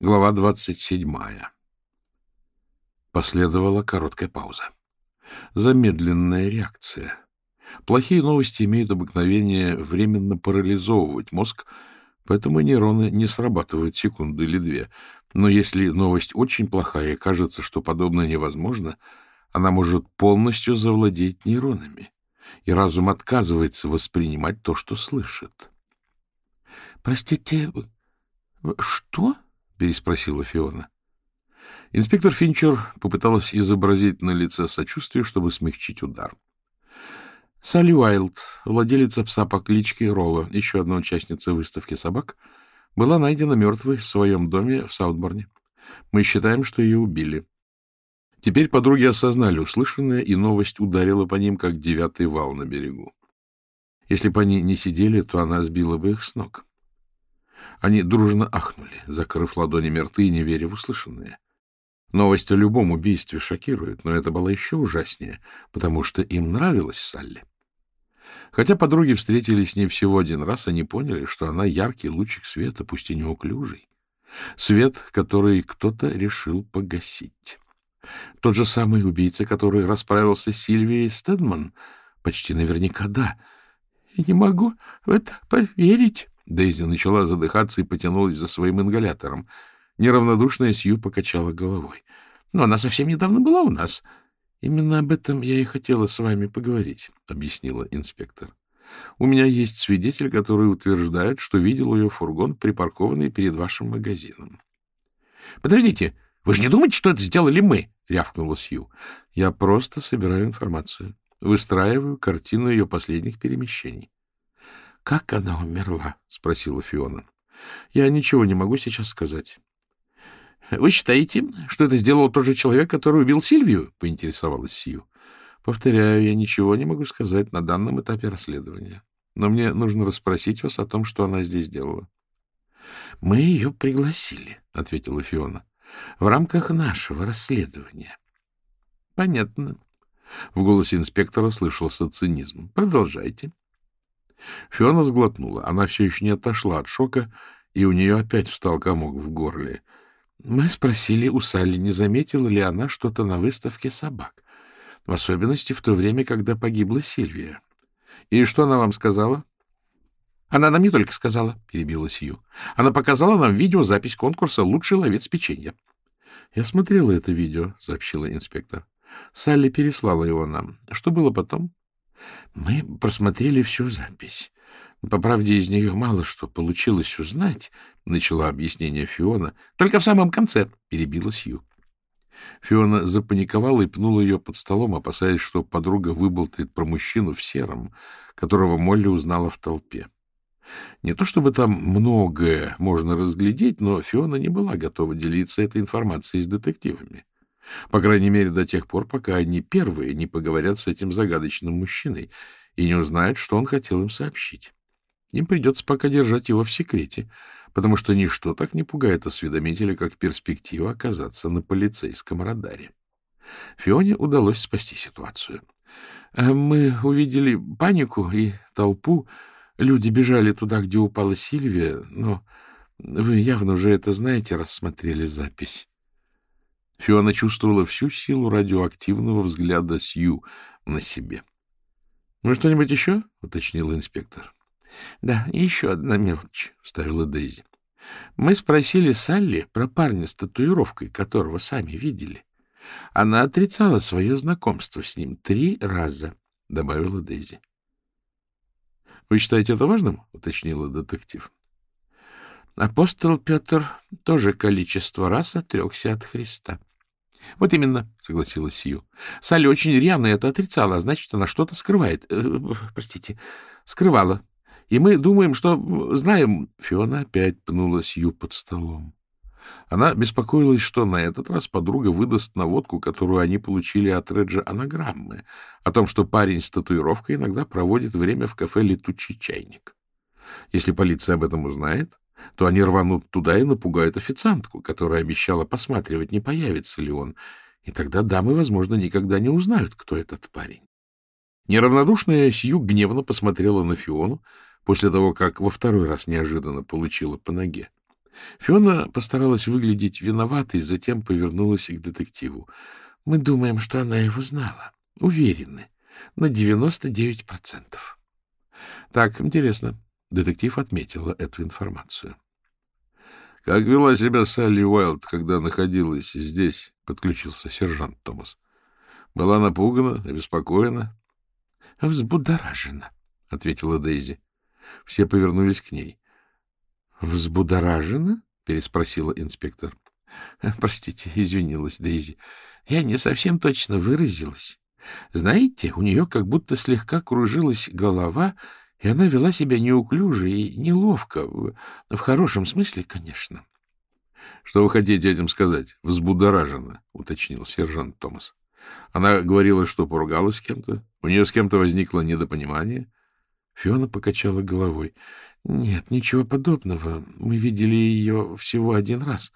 Глава двадцать седьмая. Последовала короткая пауза. Замедленная реакция. Плохие новости имеют обыкновение временно парализовывать мозг, поэтому нейроны не срабатывают секунду или две. Но если новость очень плохая и кажется, что подобное невозможно, она может полностью завладеть нейронами, и разум отказывается воспринимать то, что слышит. — Простите, что? —— переспросила Фиона. Инспектор Финчер попыталась изобразить на лице сочувствие, чтобы смягчить удар. Салли Уайлд, владелица пса по кличке Ролла, еще одна участница выставки собак, была найдена мертвой в своем доме в Саутборне. Мы считаем, что ее убили. Теперь подруги осознали услышанное, и новость ударила по ним, как девятый вал на берегу. Если бы они не сидели, то она сбила бы их с ног. Они дружно ахнули, закрыв ладонями рты и не веря в услышанное. Новость о любом убийстве шокирует, но это было еще ужаснее, потому что им нравилась Салли. Хотя подруги встретились с ней всего один раз, они поняли, что она яркий лучик света, пусть и неуклюжий. Свет, который кто-то решил погасить. Тот же самый убийца, который расправился с Сильвией Стедман? Почти наверняка да. — Не могу в это поверить, Дейзи начала задыхаться и потянулась за своим ингалятором. Неравнодушная Сью покачала головой. — Но она совсем недавно была у нас. — Именно об этом я и хотела с вами поговорить, — объяснила инспектор. — У меня есть свидетель, который утверждает, что видел ее фургон, припаркованный перед вашим магазином. — Подождите, вы же не думаете, что это сделали мы? — рявкнула Сью. — Я просто собираю информацию. Выстраиваю картину ее последних перемещений. — Как она умерла? — спросила Фиона. — Я ничего не могу сейчас сказать. — Вы считаете, что это сделал тот же человек, который убил Сильвию? — поинтересовалась Сью. — Повторяю, я ничего не могу сказать на данном этапе расследования. Но мне нужно расспросить вас о том, что она здесь делала. — Мы ее пригласили, — ответила Фиона, — в рамках нашего расследования. — Понятно. В голосе инспектора слышался цинизм. — Продолжайте. — Фиона сглотнула. Она все еще не отошла от шока, и у нее опять встал комок в горле. Мы спросили у Салли, не заметила ли она что-то на выставке собак, в особенности в то время, когда погибла Сильвия. И что она вам сказала? — Она нам не только сказала, — перебила Сью. Она показала нам видеозапись конкурса «Лучший ловец печенья». — Я смотрела это видео, — сообщила инспектор. Салли переслала его нам. Что было потом? Мы просмотрели всю запись. По правде, из нее мало что получилось узнать, — начала объяснение Фиона. — Только в самом конце, — перебила Сью. Фиона запаниковала и пнула ее под столом, опасаясь, что подруга выболтает про мужчину в сером, которого Молли узнала в толпе. Не то чтобы там многое можно разглядеть, но Фиона не была готова делиться этой информацией с детективами. По крайней мере, до тех пор, пока они первые не поговорят с этим загадочным мужчиной и не узнают, что он хотел им сообщить. Им придется пока держать его в секрете, потому что ничто так не пугает осведомителя, как перспектива оказаться на полицейском радаре. Фионе удалось спасти ситуацию. «Э, мы увидели панику и толпу. Люди бежали туда, где упала Сильвия, но вы явно уже это знаете, рассмотрели запись. Фиона чувствовала всю силу радиоактивного взгляда Сью на себе. — Ну, что-нибудь еще? — уточнил инспектор. — Да, и еще одна мелочь, — вставила Дейзи. — Мы спросили Салли про парня с татуировкой, которого сами видели. Она отрицала свое знакомство с ним три раза, — добавила Дейзи. — Вы считаете это важным? — уточнила детектив. Апостол Петр тоже количество раз отрекся от Христа. — Вот именно, — согласилась Сью. — Салли очень рьяно это отрицала, а значит, она что-то скрывает. Э, простите, скрывала. И мы думаем, что знаем... Фиона опять пнула Сью под столом. Она беспокоилась, что на этот раз подруга выдаст наводку, которую они получили от Реджа анаграммы, о том, что парень с татуировкой иногда проводит время в кафе «Летучий чайник». Если полиция об этом узнает, то они рванут туда и напугают официантку, которая обещала посматривать, не появится ли он. И тогда дамы, возможно, никогда не узнают, кто этот парень. Неравнодушная Сью гневно посмотрела на Фиону после того, как во второй раз неожиданно получила по ноге. Фиона постаралась выглядеть виноватой, затем повернулась к детективу. — Мы думаем, что она его знала. Уверены. На 99%. — Так, интересно. Детектив отметила эту информацию. — Как вела себя Салли Уайлд, когда находилась здесь? — подключился сержант Томас. — Была напугана, обеспокоена? — Взбудоражена, — ответила Дейзи. Все повернулись к ней. — Взбудоражена? — переспросила инспектор. — Простите, извинилась Дейзи. Я не совсем точно выразилась. Знаете, у нее как будто слегка кружилась голова, и она вела себя неуклюже и неловко, в, хорошем смысле, конечно. — Что вы хотите этим сказать? — Взбудоражена, — уточнил сержант Томас. Она говорила, что поругалась с кем-то? У нее с кем-то возникло недопонимание? Фиона покачала головой. — Нет, ничего подобного. Мы видели ее всего один раз.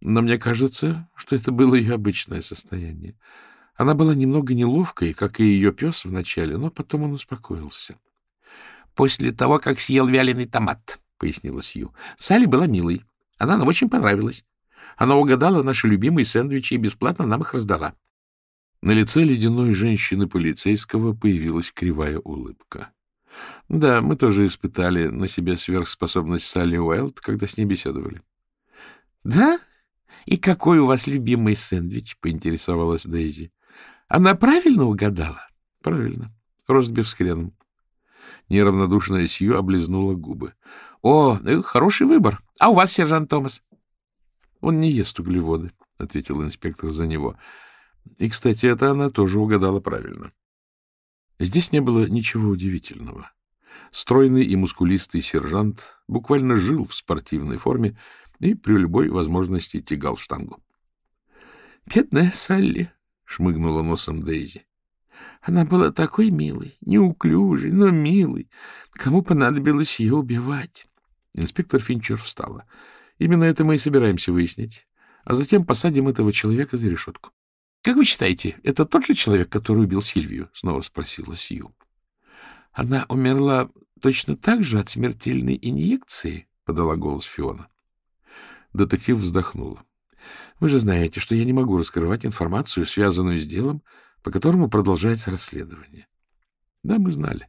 Но мне кажется, что это было ее обычное состояние. Она была немного неловкой, как и ее пес вначале, но потом он успокоился. — После того, как съел вяленый томат, — пояснила Сью. — Салли была милой. Она нам очень понравилась. Она угадала наши любимые сэндвичи и бесплатно нам их раздала. На лице ледяной женщины-полицейского появилась кривая улыбка. — Да, мы тоже испытали на себе сверхспособность Салли Уайлд, когда с ней беседовали. — Да? И какой у вас любимый сэндвич? — поинтересовалась Дейзи. — Она правильно угадала? — Правильно. Ростбиф с хреном. Неравнодушная Сью облизнула губы. — О, э, хороший выбор. А у вас, сержант Томас? — Он не ест углеводы, — ответил инспектор за него. И, кстати, это она тоже угадала правильно. Здесь не было ничего удивительного. Стройный и мускулистый сержант буквально жил в спортивной форме и при любой возможности тягал штангу. — Бедная Салли! — шмыгнула носом Дейзи. — Она была такой милой, неуклюжей, но милой. Кому понадобилось ее убивать? Инспектор Финчер встала. — Именно это мы и собираемся выяснить. А затем посадим этого человека за решетку. — Как вы считаете, это тот же человек, который убил Сильвию? — снова спросила Сью. — Она умерла точно так же от смертельной инъекции? — подала голос Фиона. Детектив вздохнула. — Вы же знаете, что я не могу раскрывать информацию, связанную с делом, по которому продолжается расследование. Да, мы знали.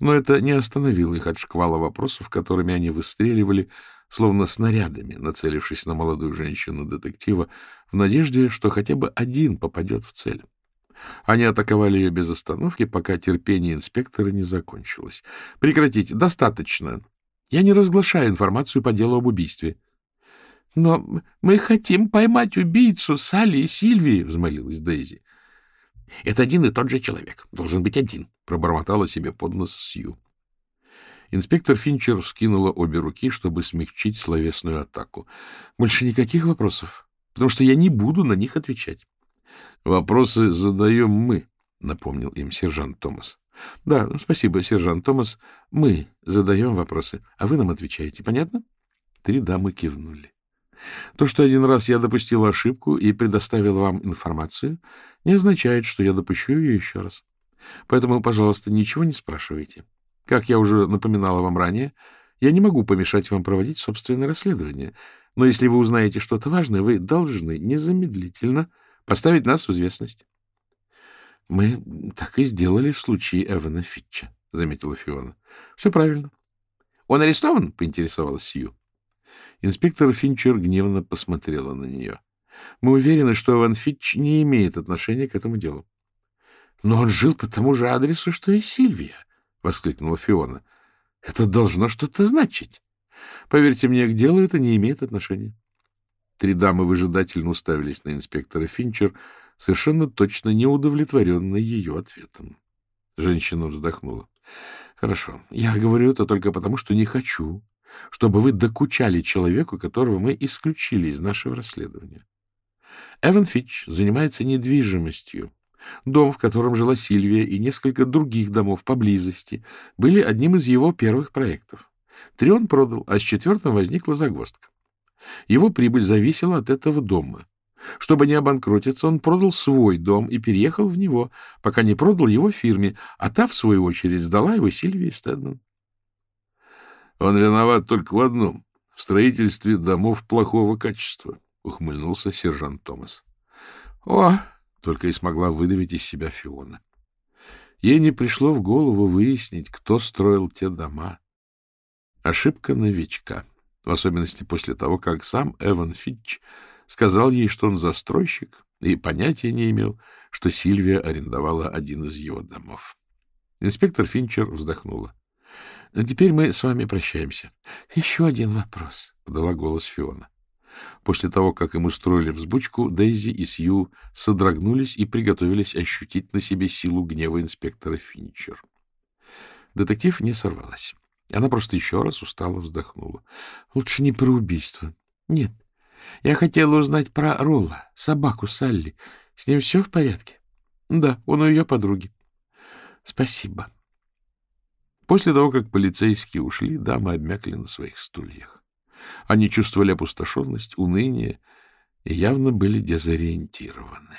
Но это не остановило их от шквала вопросов, которыми они выстреливали, словно снарядами, нацелившись на молодую женщину-детектива, в надежде, что хотя бы один попадет в цель. Они атаковали ее без остановки, пока терпение инспектора не закончилось. — Прекратите. Достаточно. Я не разглашаю информацию по делу об убийстве. — Но мы хотим поймать убийцу Салли и Сильвии, — взмолилась Дейзи. — Это один и тот же человек. Должен быть один, — пробормотала себе под нос Сью. Инспектор Финчер вскинула обе руки, чтобы смягчить словесную атаку. — Больше никаких вопросов, потому что я не буду на них отвечать. — Вопросы задаем мы, — напомнил им сержант Томас. — Да, спасибо, сержант Томас. Мы задаем вопросы, а вы нам отвечаете. Понятно? Три дамы кивнули. То, что один раз я допустил ошибку и предоставил вам информацию, не означает, что я допущу ее еще раз. Поэтому, пожалуйста, ничего не спрашивайте. Как я уже напоминала вам ранее, я не могу помешать вам проводить собственное расследование, но если вы узнаете что-то важное, вы должны незамедлительно поставить нас в известность. — Мы так и сделали в случае Эвана Фитча, — заметила Фиона. — Все правильно. — Он арестован? — поинтересовалась Сью. Инспектор Финчер гневно посмотрела на нее. — Мы уверены, что Эван Фитч не имеет отношения к этому делу. — Но он жил по тому же адресу, что и Сильвия, — воскликнула Фиона. — Это должно что-то значить. Поверьте мне, к делу это не имеет отношения. Три дамы выжидательно уставились на инспектора Финчер, совершенно точно не удовлетворенные ее ответом. Женщина вздохнула. — Хорошо, я говорю это только потому, что не хочу, чтобы вы докучали человеку, которого мы исключили из нашего расследования. Эван Фитч занимается недвижимостью. Дом, в котором жила Сильвия, и несколько других домов поблизости были одним из его первых проектов. Три он продал, а с четвертым возникла загвоздка. Его прибыль зависела от этого дома. Чтобы не обанкротиться, он продал свой дом и переехал в него, пока не продал его фирме, а та, в свою очередь, сдала его Сильвии Стэдман. — Он виноват только в одном — в строительстве домов плохого качества, — ухмыльнулся сержант Томас. — О! — только и смогла выдавить из себя Фиона. Ей не пришло в голову выяснить, кто строил те дома. Ошибка новичка, в особенности после того, как сам Эван Фитч сказал ей, что он застройщик, и понятия не имел, что Сильвия арендовала один из его домов. Инспектор Финчер вздохнула. — Теперь мы с вами прощаемся. — Еще один вопрос, — подала голос Фиона. После того, как им устроили взбучку, Дейзи и Сью содрогнулись и приготовились ощутить на себе силу гнева инспектора Финчер. Детектив не сорвалась. Она просто еще раз устало вздохнула. — Лучше не про убийство. — Нет. Я хотела узнать про Ролла, собаку Салли. С ним все в порядке? — Да, он у ее подруги. — Спасибо. После того, как полицейские ушли, дамы обмякли на своих стульях. Они чувствовали опустошенность, уныние и явно были дезориентированы.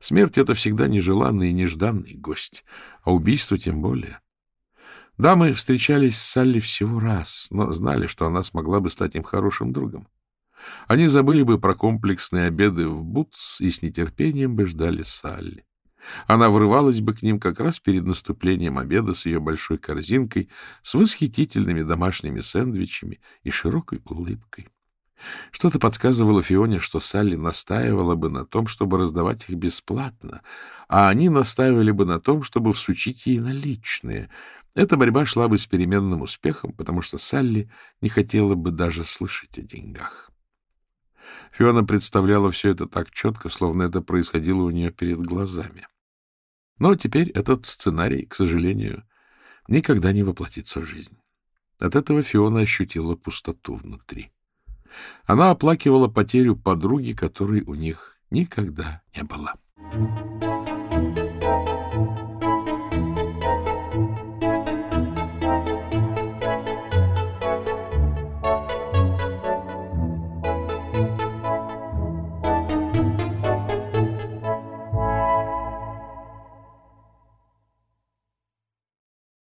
Смерть — это всегда нежеланный и нежданный гость, а убийство тем более. Дамы встречались с Салли всего раз, но знали, что она смогла бы стать им хорошим другом. Они забыли бы про комплексные обеды в Бутс и с нетерпением бы ждали Салли. Она врывалась бы к ним как раз перед наступлением обеда с ее большой корзинкой, с восхитительными домашними сэндвичами и широкой улыбкой. Что-то подсказывало Фионе, что Салли настаивала бы на том, чтобы раздавать их бесплатно, а они настаивали бы на том, чтобы всучить ей наличные. Эта борьба шла бы с переменным успехом, потому что Салли не хотела бы даже слышать о деньгах. Фиона представляла все это так четко, словно это происходило у нее перед глазами. Но теперь этот сценарий, к сожалению, никогда не воплотится в жизнь. От этого Фиона ощутила пустоту внутри. Она оплакивала потерю подруги, которой у них никогда не было. Thank you.